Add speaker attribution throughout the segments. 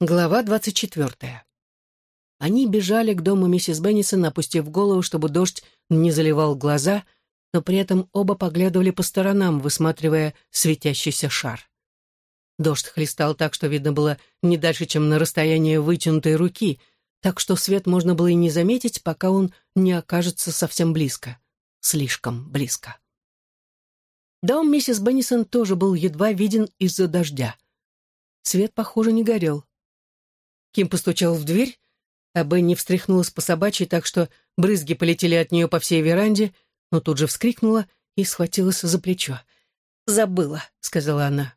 Speaker 1: Глава двадцать четвертая. Они бежали к дому миссис Беннисон, опустив голову, чтобы дождь не заливал глаза, но при этом оба поглядывали по сторонам, высматривая светящийся шар. Дождь хлестал так, что видно было не дальше, чем на расстоянии вытянутой руки, так что свет можно было и не заметить, пока он не окажется совсем близко. Слишком близко. Дом миссис Беннисон тоже был едва виден из-за дождя. Свет, похоже, не горел. Ким постучал в дверь, а Бенни встряхнулась по собачьей, так что брызги полетели от нее по всей веранде, но тут же вскрикнула и схватилась за плечо. «Забыла», — сказала она.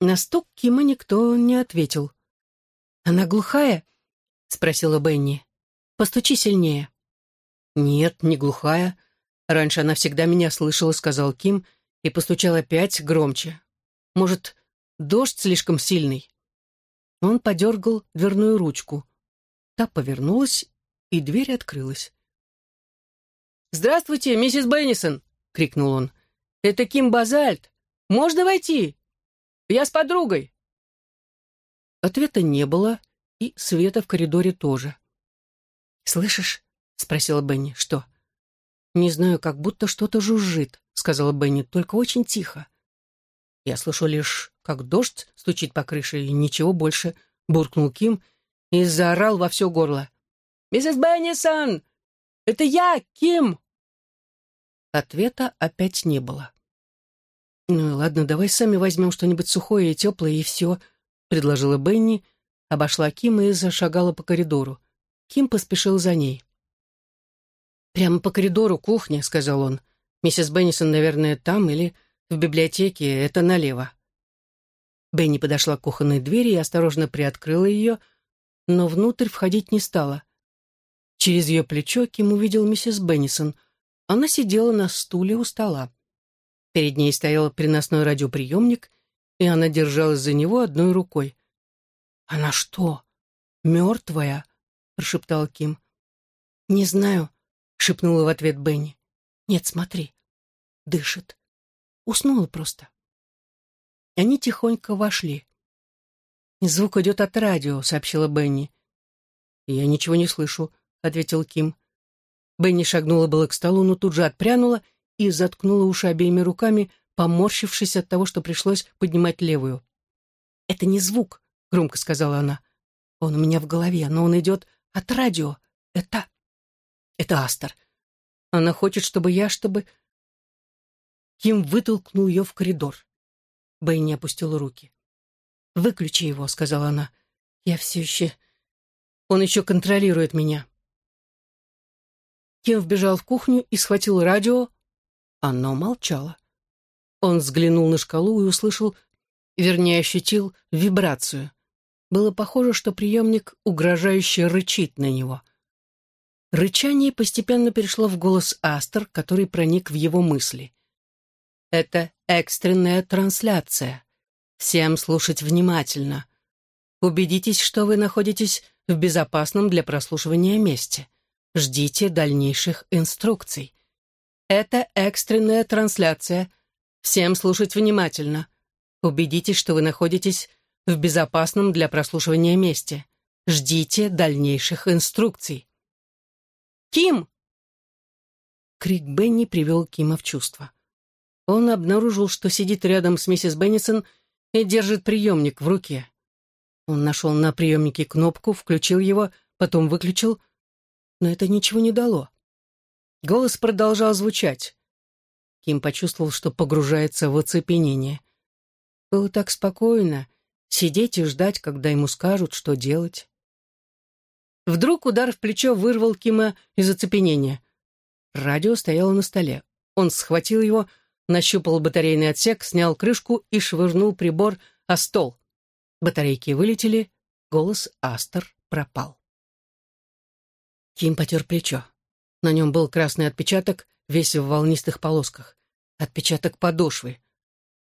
Speaker 1: На стук Кима никто не ответил. «Она глухая?» — спросила Бенни. «Постучи сильнее». «Нет, не глухая. Раньше она всегда меня слышала», — сказал Ким, и постучал опять громче. «Может, дождь слишком сильный?» Он подергал дверную ручку. Та повернулась, и дверь открылась. «Здравствуйте, миссис Беннисон!» — крикнул он. «Это Ким Базальт. Можно войти? Я с подругой!» Ответа не было, и света в коридоре тоже. «Слышишь?» — спросила Бенни. «Что?» «Не знаю, как будто что-то жужжит», — сказала Бенни, — «только очень тихо». Я слышу лишь, как дождь стучит по крыше, и ничего больше, — буркнул Ким и заорал во все горло. «Миссис Беннисон! Это я, Ким!» Ответа опять не было. «Ну ладно, давай сами возьмем что-нибудь сухое и теплое, и все», — предложила Бенни, обошла Ким и зашагала по коридору. Ким поспешил за ней. «Прямо по коридору кухня», — сказал он. «Миссис Беннисон, наверное, там или в библиотеке, это налево». Бенни подошла к кухонной двери и осторожно приоткрыла ее, но внутрь входить не стала. Через ее плечо Ким увидел миссис Беннисон. Она сидела на стуле у стола. Перед ней стоял переносной радиоприемник, и она держалась за него одной рукой. «Она что, мертвая?» — прошептал Ким. «Не знаю», — шепнула в ответ Бенни. «Нет, смотри, дышит. Уснула просто». Они тихонько вошли. «Звук идет от радио», — сообщила Бенни. «Я ничего не слышу», — ответил Ким. Бенни шагнула было к столу, но тут же отпрянула и заткнула уши обеими руками, поморщившись от того, что пришлось поднимать левую. «Это не звук», — громко сказала она. «Он у меня в голове, но он идет от радио. Это... это Астер. Она хочет, чтобы я, чтобы...» Ким вытолкнул ее в коридор. Бенни опустила руки. «Выключи его», — сказала она. «Я все еще... Он еще контролирует меня». Ким вбежал в кухню и схватил радио. Оно молчало. Он взглянул на шкалу и услышал, вернее, ощутил вибрацию. Было похоже, что приемник угрожающе рычит на него. Рычание постепенно перешло в голос Астер, который проник в его мысли. «Это экстренная трансляция. Всем слушать внимательно. Убедитесь, что вы находитесь в безопасном для прослушивания месте. Ждите дальнейших инструкций. Это экстренная трансляция. Всем слушать внимательно. Убедитесь, что вы находитесь в безопасном для прослушивания месте. Ждите дальнейших инструкций. «Ким!» Крик Бенни привел Кима в чувство. Он обнаружил, что сидит рядом с миссис Беннисон и держит приемник в руке. Он нашел на приемнике кнопку, включил его, потом выключил, но это ничего не дало. Голос продолжал звучать. Ким почувствовал, что погружается в оцепенение. Было так спокойно, сидеть и ждать, когда ему скажут, что делать. Вдруг удар в плечо вырвал Кима из оцепенения. Радио стояло на столе. Он схватил его, нащупал батарейный отсек, снял крышку и швырнул прибор о стол. Батарейки вылетели, голос Астер пропал. Ким потер плечо. На нем был красный отпечаток, весь в волнистых полосках. Отпечаток подошвы.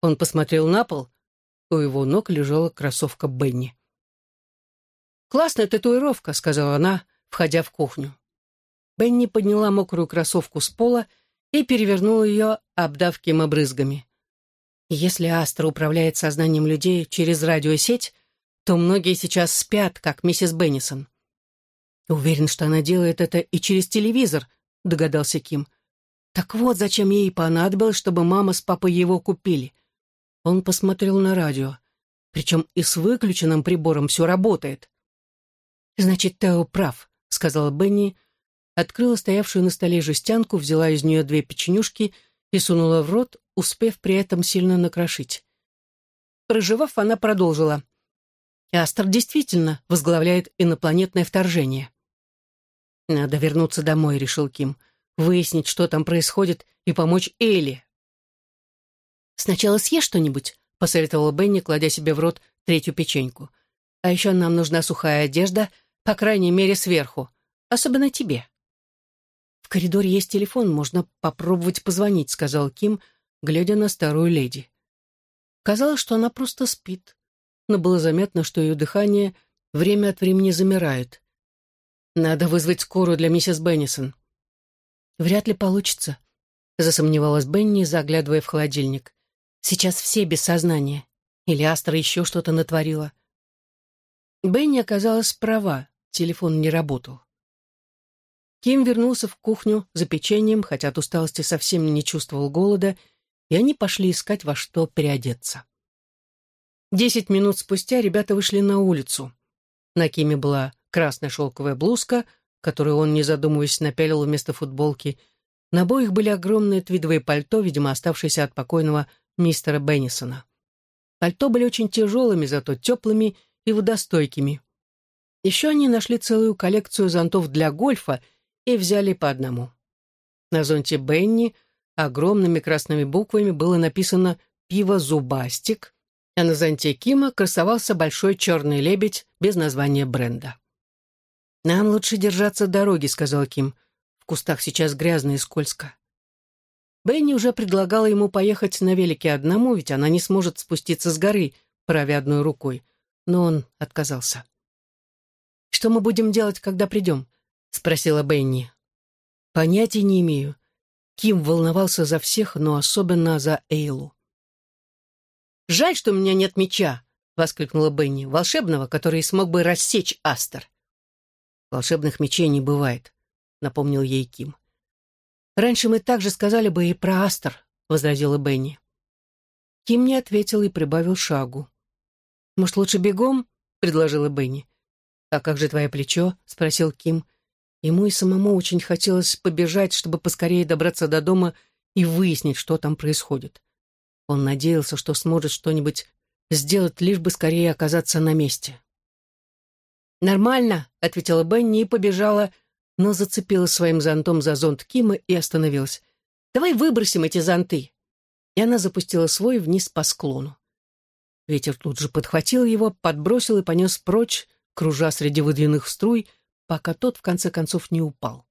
Speaker 1: Он посмотрел на пол. У его ног лежала кроссовка Бенни. «Классная татуировка», — сказала она, входя в кухню. Бенни подняла мокрую кроссовку с пола и перевернул ее, обдав Кима брызгами. Если Астра управляет сознанием людей через радиосеть, то многие сейчас спят, как миссис Беннисон. Уверен, что она делает это и через телевизор, догадался Ким. Так вот, зачем ей понадобилось, чтобы мама с папой его купили. Он посмотрел на радио. Причем и с выключенным прибором все работает. «Значит, Тео прав», — сказала Бенни, открыла стоявшую на столе жестянку, взяла из нее две печенюшки и сунула в рот, успев при этом сильно накрошить. Проживав, она продолжила. Астер действительно возглавляет инопланетное вторжение. «Надо вернуться домой», — решил Ким, «выяснить, что там происходит, и помочь Элли». «Сначала съешь что-нибудь», — посоветовала Бенни, кладя себе в рот третью печеньку. «А еще нам нужна сухая одежда, по крайней мере, сверху, особенно тебе». «В коридоре есть телефон, можно попробовать позвонить», — сказал Ким, глядя на старую леди. Казалось, что она просто спит, но было заметно, что ее дыхание время от времени замирает. «Надо вызвать скорую для миссис Беннисон». «Вряд ли получится», — засомневалась Бенни, заглядывая в холодильник. «Сейчас все без сознания. Или Астра еще что-то натворила». Бенни оказалась права, телефон не работал. Ким вернулся в кухню за печеньем, хотя от усталости совсем не чувствовал голода, и они пошли искать во что переодеться. Десять минут спустя ребята вышли на улицу. На Киме была красная шелковая блузка, которую он, не задумываясь, напялил вместо футболки. На обоих были огромные твидовые пальто, видимо, оставшиеся от покойного мистера Беннисона. Пальто были очень тяжелыми, зато теплыми и водостойкими. Еще они нашли целую коллекцию зонтов для гольфа и взяли по одному. На зонте Бенни огромными красными буквами было написано «Пиво Зубастик», а на зонте Кима красовался большой черный лебедь без названия бренда. «Нам лучше держаться дороги», — сказал Ким. «В кустах сейчас грязно и скользко». Бенни уже предлагала ему поехать на велике одному, ведь она не сможет спуститься с горы, правя одной рукой, но он отказался. «Что мы будем делать, когда придем?» — спросила Бенни. «Понятия не имею». Ким волновался за всех, но особенно за Эйлу. «Жаль, что у меня нет меча», — воскликнула Бенни, «волшебного, который смог бы рассечь Астер». «Волшебных мечей не бывает», — напомнил ей Ким. «Раньше мы также сказали бы и про Астер», — возразила Бенни. Ким не ответил и прибавил шагу. «Может, лучше бегом?» — предложила Бенни. «А как же твое плечо?» — спросил Ким. Ему и самому очень хотелось побежать, чтобы поскорее добраться до дома и выяснить, что там происходит. Он надеялся, что сможет что-нибудь сделать, лишь бы скорее оказаться на месте. «Нормально», — ответила Бенни и побежала, но зацепилась своим зонтом за зонт Кима и остановилась. «Давай выбросим эти зонты». И она запустила свой вниз по склону. Ветер тут же подхватил его, подбросил и понес прочь, кружа среди выдвинутых струй, пока тот в конце концов не упал.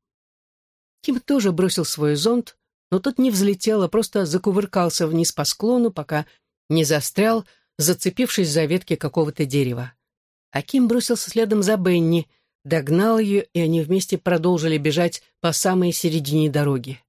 Speaker 1: Ким тоже бросил свой зонт, но тот не взлетел, а просто закувыркался вниз по склону, пока не застрял, зацепившись за ветки какого-то дерева. Аким бросился следом за Бенни, догнал ее, и они вместе продолжили бежать по самой середине дороги.